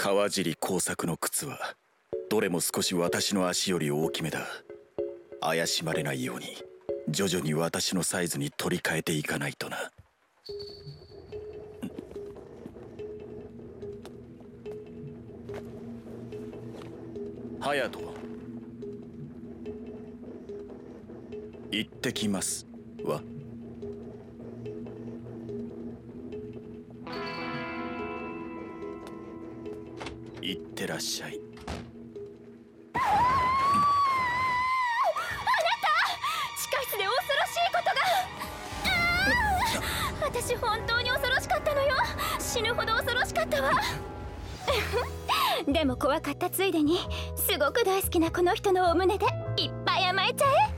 川尻工作の靴はどれも少し私の足より大きめだ。怪しまれないように徐々に私のサイズに取り替えていかないとな。隼人行ってきます。わってらっしゃい。あなた地下室で恐ろしいことが。私本当に恐ろしかったのよ。死ぬほど恐ろしかったわ。でも怖かったついでにすごく大好きなこの人のお胸でいっぱい甘えちゃえ。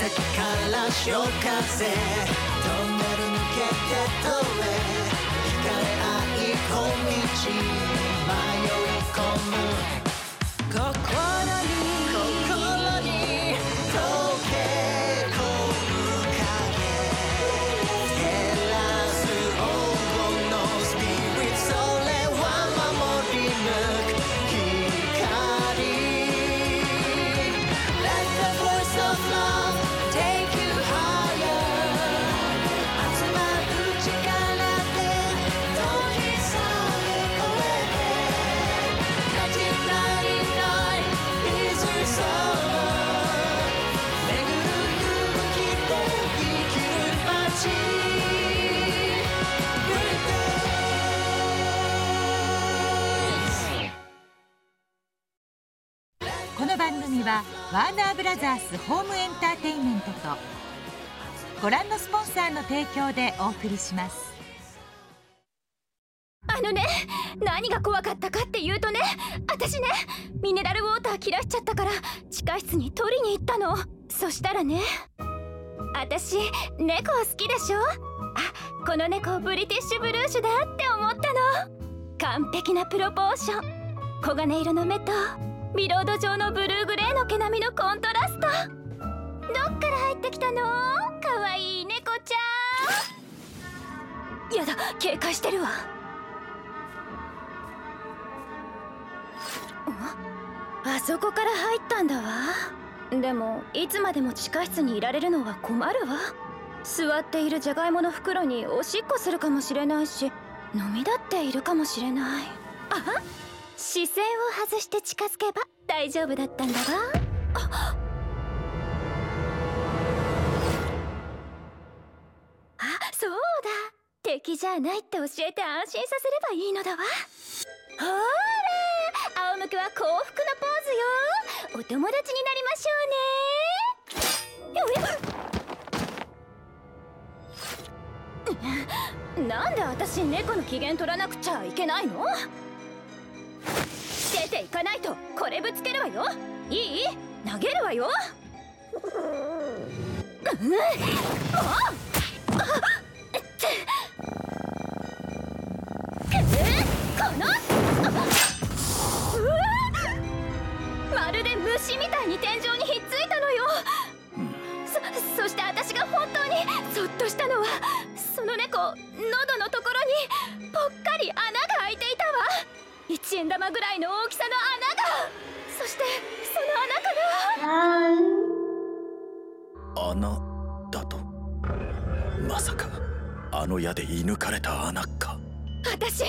岬から潮風トンネル抜けて通れ惹かれ合い小道迷い込む。心ワーナーブラザースホームエンターテインメントとご覧のスポンサーの提供でお送りします。あのね何が怖かったかっていうとね私ねミネラルウォーター切らしちゃったから地下室に取りに行ったの。そしたらね私猫好きでしょ？あこの猫ブリティッシュブルーシュだって思ったの。完璧なプロポーション。黄金色の目とビロード状のブルーグレーの毛並みのコントラスト。どっから入ってきたの？かわいい猫ちゃん。やだ警戒してるわ。あそこから入ったんだわ。でもいつまでも地下室にいられるのは困るわ。座っているじゃがいもの袋におしっこするかもしれないし飲みだっているかもしれない。あっ視線を外して近づけば大丈夫だったんだわああそうだ。敵じゃないって教えて安心させればいいのだわ。ほら仰向けは幸福のポーズよ。お友達になりましょうね。なんで私猫の機嫌取らなくちゃいけないの？ていかないとこれぶつけるわよ。いい？投げるわよ。うんあくこの？うまるで虫みたいに天井にひっついたのよ。そそして私が本当にゾッとしたのはその猫。一円玉ぐらいの大きさの穴が。そしてその穴から穴だと？まさかあの矢で射抜かれた穴か。私も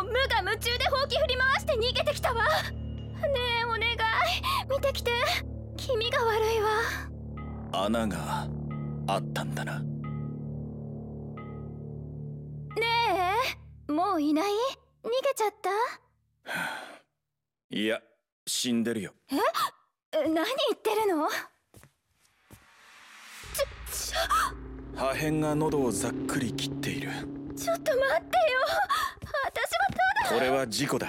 う無我夢中でほうき振り回して逃げてきたわ。ねえお願い。見てきて。気味が悪いわ。穴があったんだな。ねえもういない？逃げちゃった？いや死んでるよ。え？何言ってるの？ち破片が喉をざっくり切っている。ちょっと待ってよ。私はただ。これは事故だ。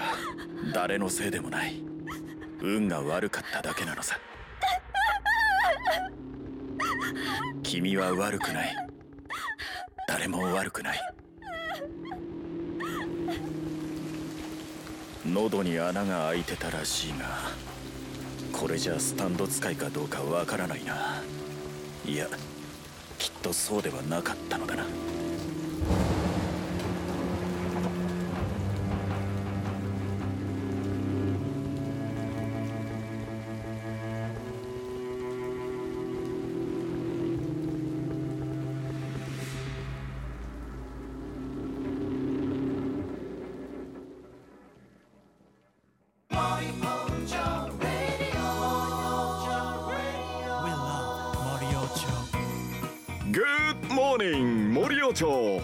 誰のせいでもない。運が悪かっただけなのさ。君は悪くない。誰も悪くない喉に穴が開いてたらしいがこれじゃスタンド使いかどうかわからないな。いやきっとそうではなかったのだな。ニング森尾町。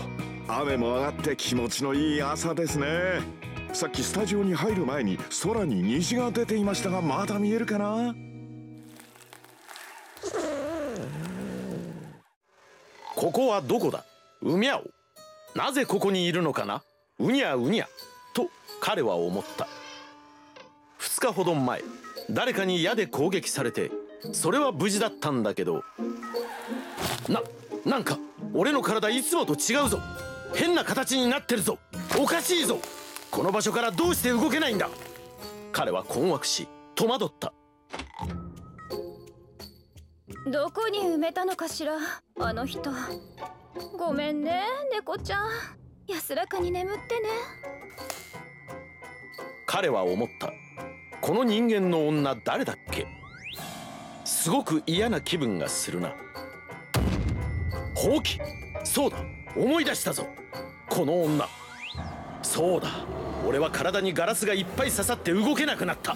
雨も上がって気持ちのいい朝ですね。さっきスタジオに入る前に空に虹が出ていましたがまだ見えるかな？ここはどこだ？うみゃおなぜここにいるのかな？うにゃうにゃと彼は思った。2日ほど前誰かに矢で攻撃されてそれは無事だったんだけど。ななんか俺の体いつもと違うぞ。変な形になってるぞ。おかしいぞ。この場所からどうして動けないんだ。彼は困惑し戸惑った。どこに埋めたのかしら？あの人。ごめんね猫ちゃん。安らかに眠ってね。彼は思った。この人間の女誰だっけ？すごく嫌な気分がするなほうき。そうだ。思い出したぞ。この女。そうだ。俺は体にガラスがいっぱい刺さって動けなくなった。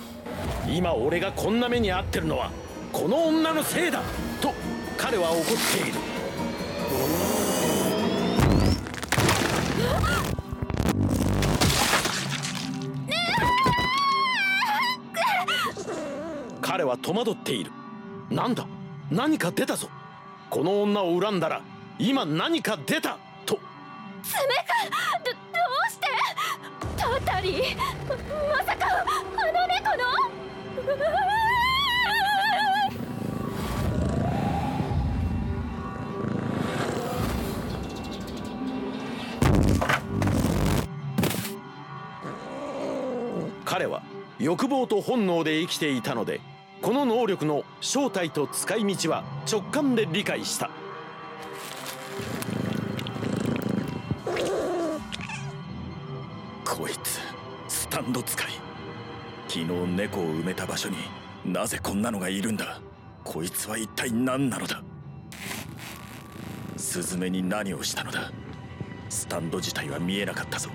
今俺がこんな目に遭ってるのはこの女のせいだ。と彼は怒っている。彼は戸惑っている。なんだ？何か出たぞ。この女を恨んだら今何か出た！と。爪かどどうして？タタリままさかあの猫の？彼は欲望と本能で生きていたのでこの能力の正体と使い道は直感で理解したこいつスタンド使い。昨日猫を埋めた場所になぜこんなのがいるんだ。こいつは一体何なのだ。スズメに何をしたのだ。スタンド自体は見えなかったぞ。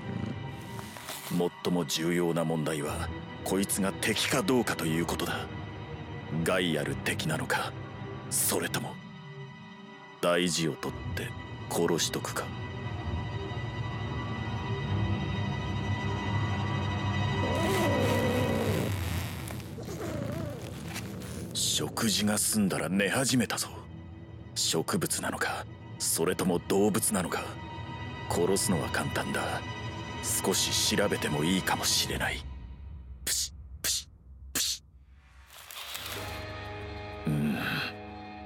最も重要な問題はこいつが敵かどうかということだ。害ある敵なのかそれとも大事を取って殺しとくか。食事が済んだら寝始めたぞ。植物なのかそれとも動物なのか。殺すのは簡単だ。少し調べてもいいかもしれない。プシプシプシ。うん。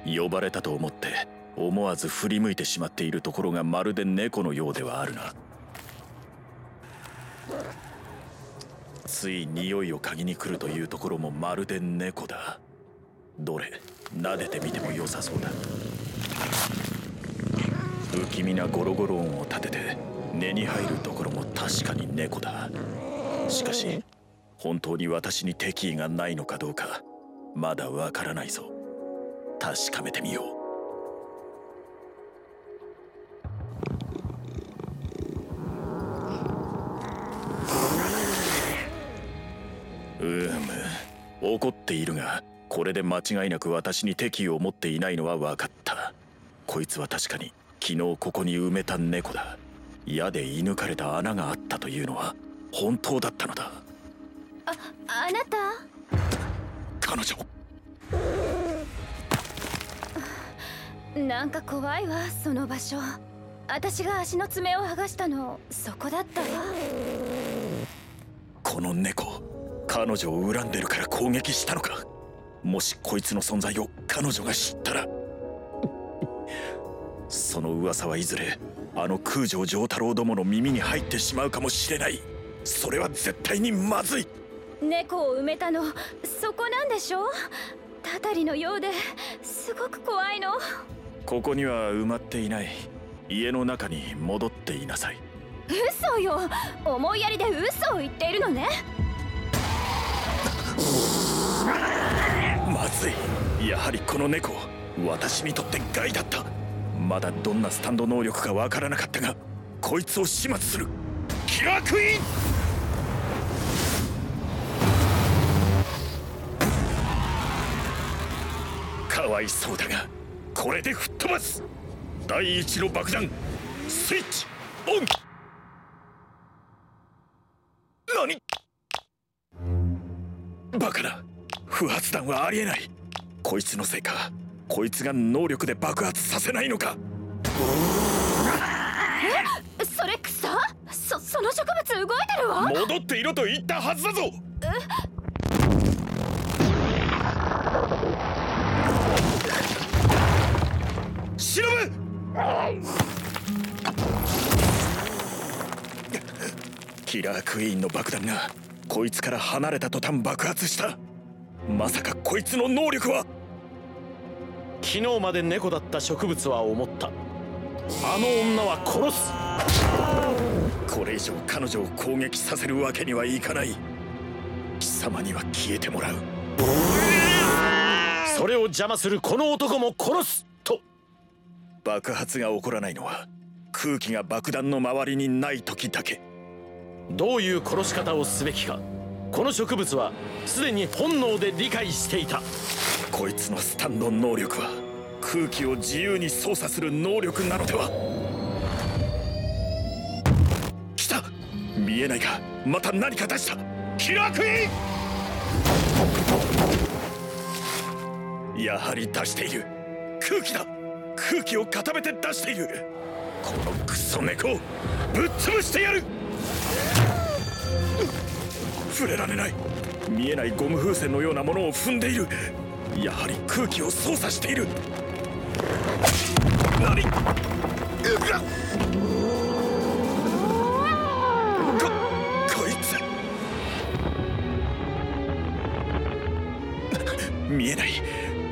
呼ばれたと思って思わず振り向いてしまっているところがまるで猫のようではあるな。つい匂いを嗅ぎに来るというところもまるで猫だ。どれ撫でてみても良さそうだ。不気味なゴロゴロ音を立てて根に入るところも確かに猫だ。しかし本当に私に敵意がないのかどうかまだわからないぞ。確かめてみよう。うーむ怒っているがこれで間違いなく私に敵意を持っていないのは分かった。こいつは確かに昨日ここに埋めた猫だ。矢で射抜かれた穴があったというのは本当だったのだ。ああなた？彼女。なんか怖いわその場所。私が足の爪を剥がしたのそこだったわ。この猫彼女を恨んでるから攻撃したのか？もしこいつの存在を彼女が知ったらその噂はいずれあの空城城太郎どもの耳に入ってしまうかもしれない。それは絶対にまずい。猫を埋めたのそこなんでしょたたりのようですごく怖いの。ここには埋まっていない。家の中に戻っていなさい。嘘よ！思いやりで嘘を言っているのねまずい。やはりこの猫私にとって害だった。まだどんなスタンド能力かわからなかったがこいつを始末する。キラークイかわいそうだがこれで吹っ飛ばす。第一の爆弾スイッチオン！何？バカな不発弾はありえない。こいつのせいか。こいつが能力で爆発させないのか。それ草そ？その植物動いてるわ？戻っていろと言ったはずだぞ。忍キラークイーンの爆弾がこいつから離れた途端爆発したまさかこいつの能力は。昨日まで猫だった植物は思った。あの女は殺す。これ以上彼女を攻撃させるわけにはいかない。貴様には消えてもらう。それを邪魔するこの男も殺す。と。爆発が起こらないのは空気が爆弾の周りにない時だけ。どういう殺し方をすべきかこの植物はすでに本能で理解していた。こいつのスタンド能力は空気を自由に操作する能力なのでは？来た！見えないがまた何か出した！キラークイーンやはり出している。空気だ！空気を固めて出している。このクソ猫をぶっ潰してやる！触れられない。見えないゴム風船のようなものを踏んでいる。やはり空気を操作している。何？うわここいつ。見えない。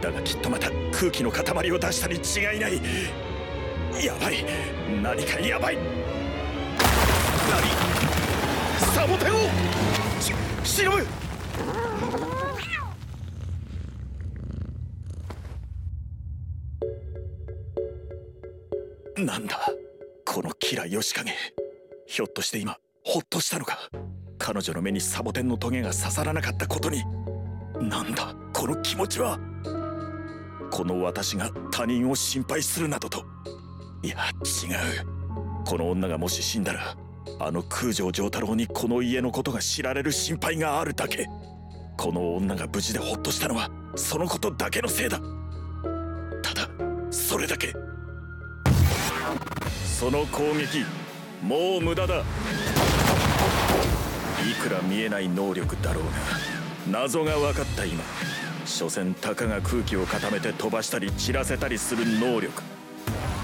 だがきっとまた空気の塊を出したに違いない。やばい。何かやばい。何？サボテンを。し忍ぶなんだこのキラヨシカゲ。ひょっとして今ほっとしたのか。彼女の目にサボテンのトゲが刺さらなかったことに。なんだこの気持ちは。この私が他人を心配するなどと。いや違う。この女がもし死んだらあの空城城太郎にこの家のことが知られる心配があるだけ。この女が無事でホッとしたのはそのことだけのせいだ。ただそれだけ。その攻撃もう無駄だ。いくら見えない能力だろうが謎が分かった今。所詮たかが空気を固めて飛ばしたり散らせたりする能力。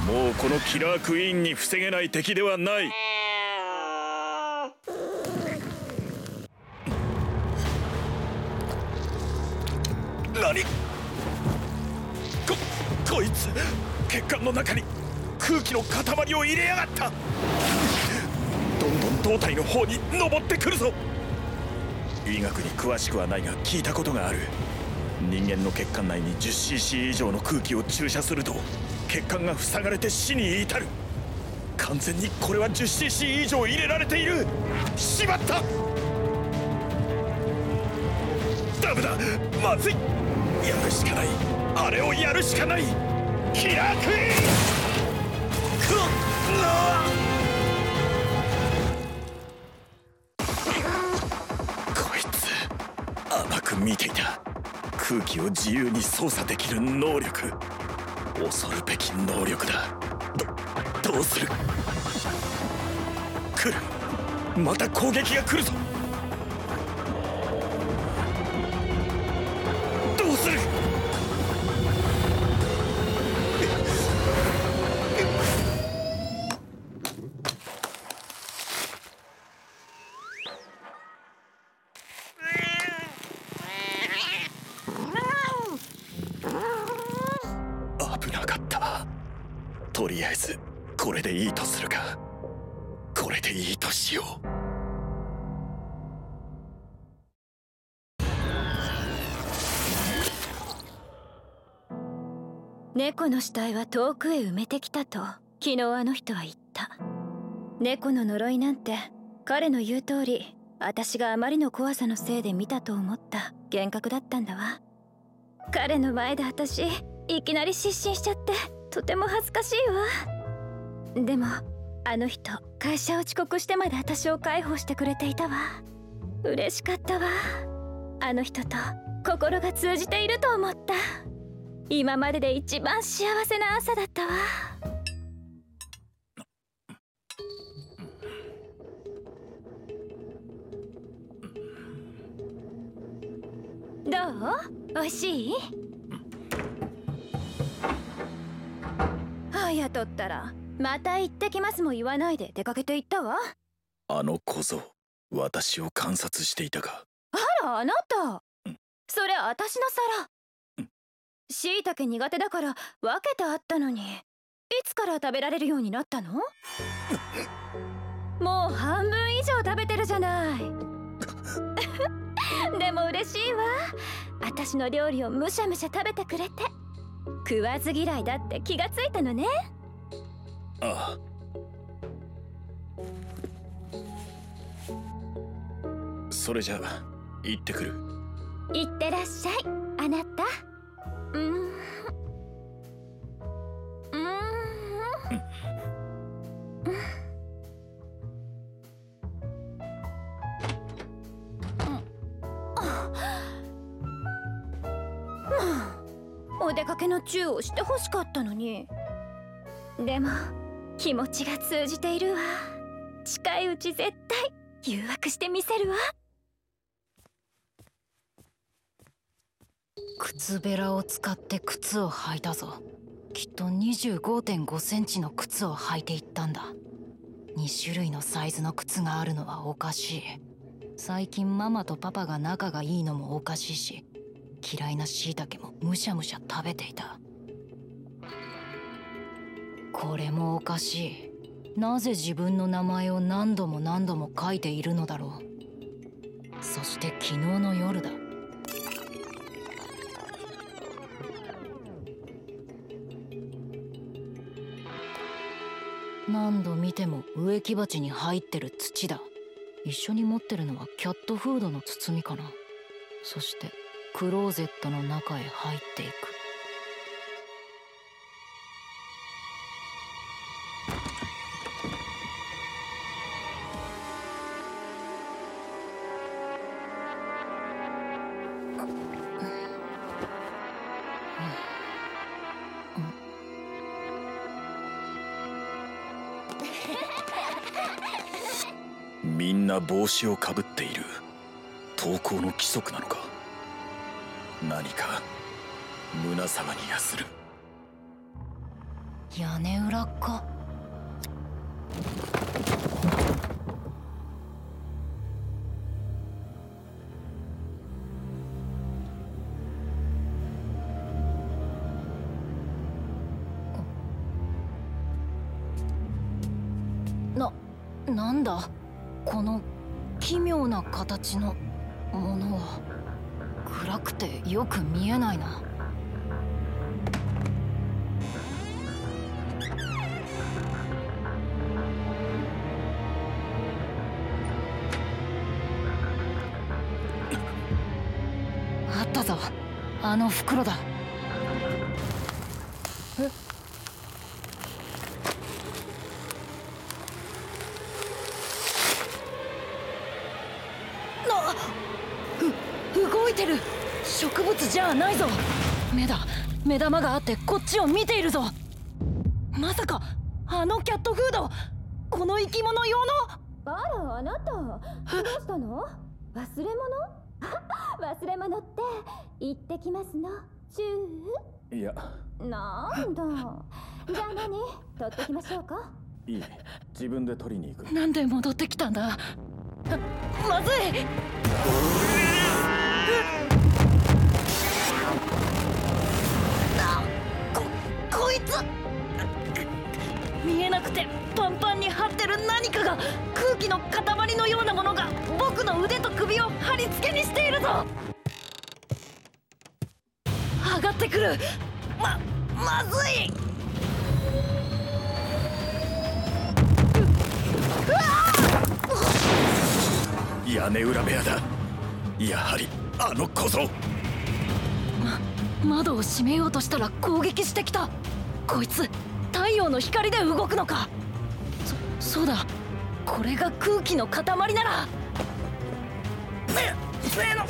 もうこのキラークイーンに防げない敵ではない。何？ここいつ血管の中に空気の塊を入れやがった。どんどん胴体の方に登ってくるぞ。医学に詳しくはないが聞いたことがある。人間の血管内に 10cc 以上の空気を注射すると血管が塞がれて死に至る。完全にこれは 10cc 以上入れられている。しまった。ダメだ。まずい。やるしかない。あれをやるしかない。キラークイーンくこいつ甘く見ていた。空気を自由に操作できる能力。恐るべき能力だ。どどうする？来る。また攻撃が来るぞ。ど猫の死体は遠くへ埋めてきたと昨日あの人は言った。猫の呪いなんて彼の言う通り私があまりの怖さのせいで見たと思った幻覚だったんだわ。彼の前で私いきなり失神しちゃってとても恥ずかしいわ。でもあの人会社を遅刻してまで私を介抱してくれていたわ。嬉しかったわ。あの人と心が通じていると思った。今までで一番幸せな朝だったわ。どう？おいしい？あやとったらまた行ってきますも言わないで出かけて行ったわ。あの小僧私を観察していたかあらあなた。それ私の皿しいたけ苦手だから分けてあったのに。いつから食べられるようになったの？もう半分以上食べてるじゃない。でも嬉しいわ。私の料理をむしゃむしゃ食べてくれて。食わず嫌いだって気がついたのね。ああ。それじゃあ行ってくる。いってらっしゃいあなたお出かけのチューをしてほしかったのにでも気持ちが通じているわ近いうち絶対誘惑してみせるわ靴べらを使って靴を履いたぞ。きっと25.5センチの靴を履いていったんだ。2種類のサイズの靴があるのはおかしい。最近ママとパパが仲がいいのもおかしいし嫌いなしいたけもむしゃむしゃ食べていた。これもおかしい。なぜ自分の名前を何度も何度も書いているのだろう。そして昨日の夜だ。何度見ても植木鉢に入ってる土だ。一緒に持ってるのはキャットフードの包みかな。そしてクローゼットの中へ入っていく。みんな帽子をかぶっている。投稿の規則なのか。何か胸騒ぎがする。屋根裏か暗くてよく見えないな。あったぞ。あの袋だ。目玉があってこっちを見ているぞ。まさかあのキャットフードこの生き物用の？あらあなたどうしたの？忘れ物？忘れ物って行ってきますの？チュいや。ーなんだ。じゃあ何？取ってきましょうか？いい。自分で取りに行く。なんで戻ってきたんだ？まずいえなくてパンパンに張ってる何かが空気の塊のようなものが僕の腕と首を貼り付けにしているぞ。上がってくる。ままずい。屋根裏部屋だ。やはりあの小僧。窓を閉めようとしたら攻撃してきた。こいつ太陽の光で動くのか。そそうだ。これが空気の塊なら。せのやっ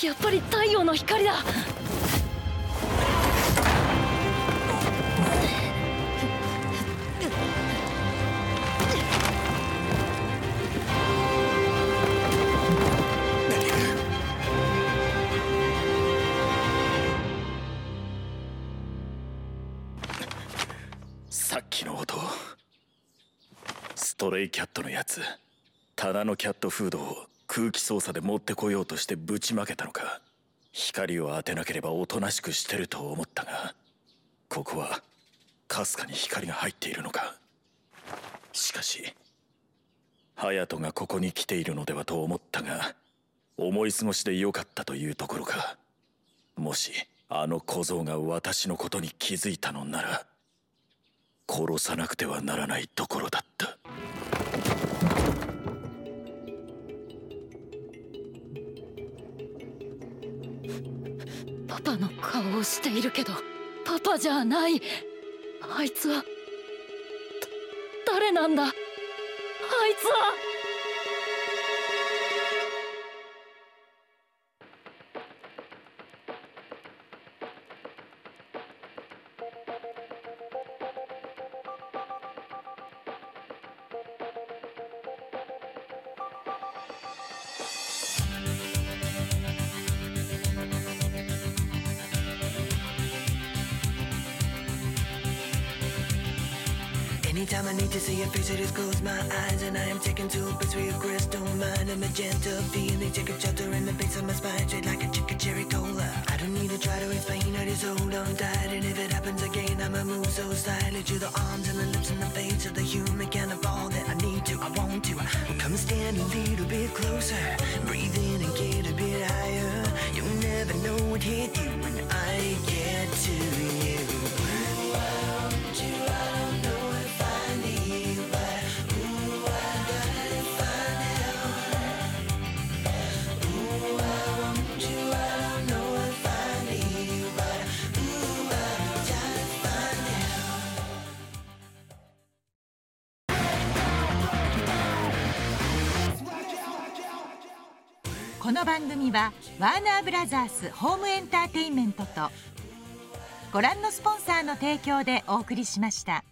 た。やっぱり太陽の光だ。ストレイキャットのやつ。棚のキャットフードを空気操作で持ってこようとしてぶちまけたのか。光を当てなければおとなしくしてると思ったが。ここはかすかに光が入っているのか。しかし隼人がここに来ているのではと思ったが思い過ごしでよかったというところか。もしあの小僧が私のことに気づいたのなら。殺さなくてはならないところだった。パパの顔をしているけどパパじゃない。あいつは誰なんだ。あいつは「Face, I just close my eyes And I am taken to a place where crystal mind A magenta feeling, take a shelter in the base of my spine Straight like a chicken cherry cola. I don't need to try to explain, I just hold on tight. And if it happens again, I'ma move so slightly To the arms and the lips and the face of the human の番組はワーナーブラザースホームエンターテインメントとご覧のスポンサーの提供でお送りしました。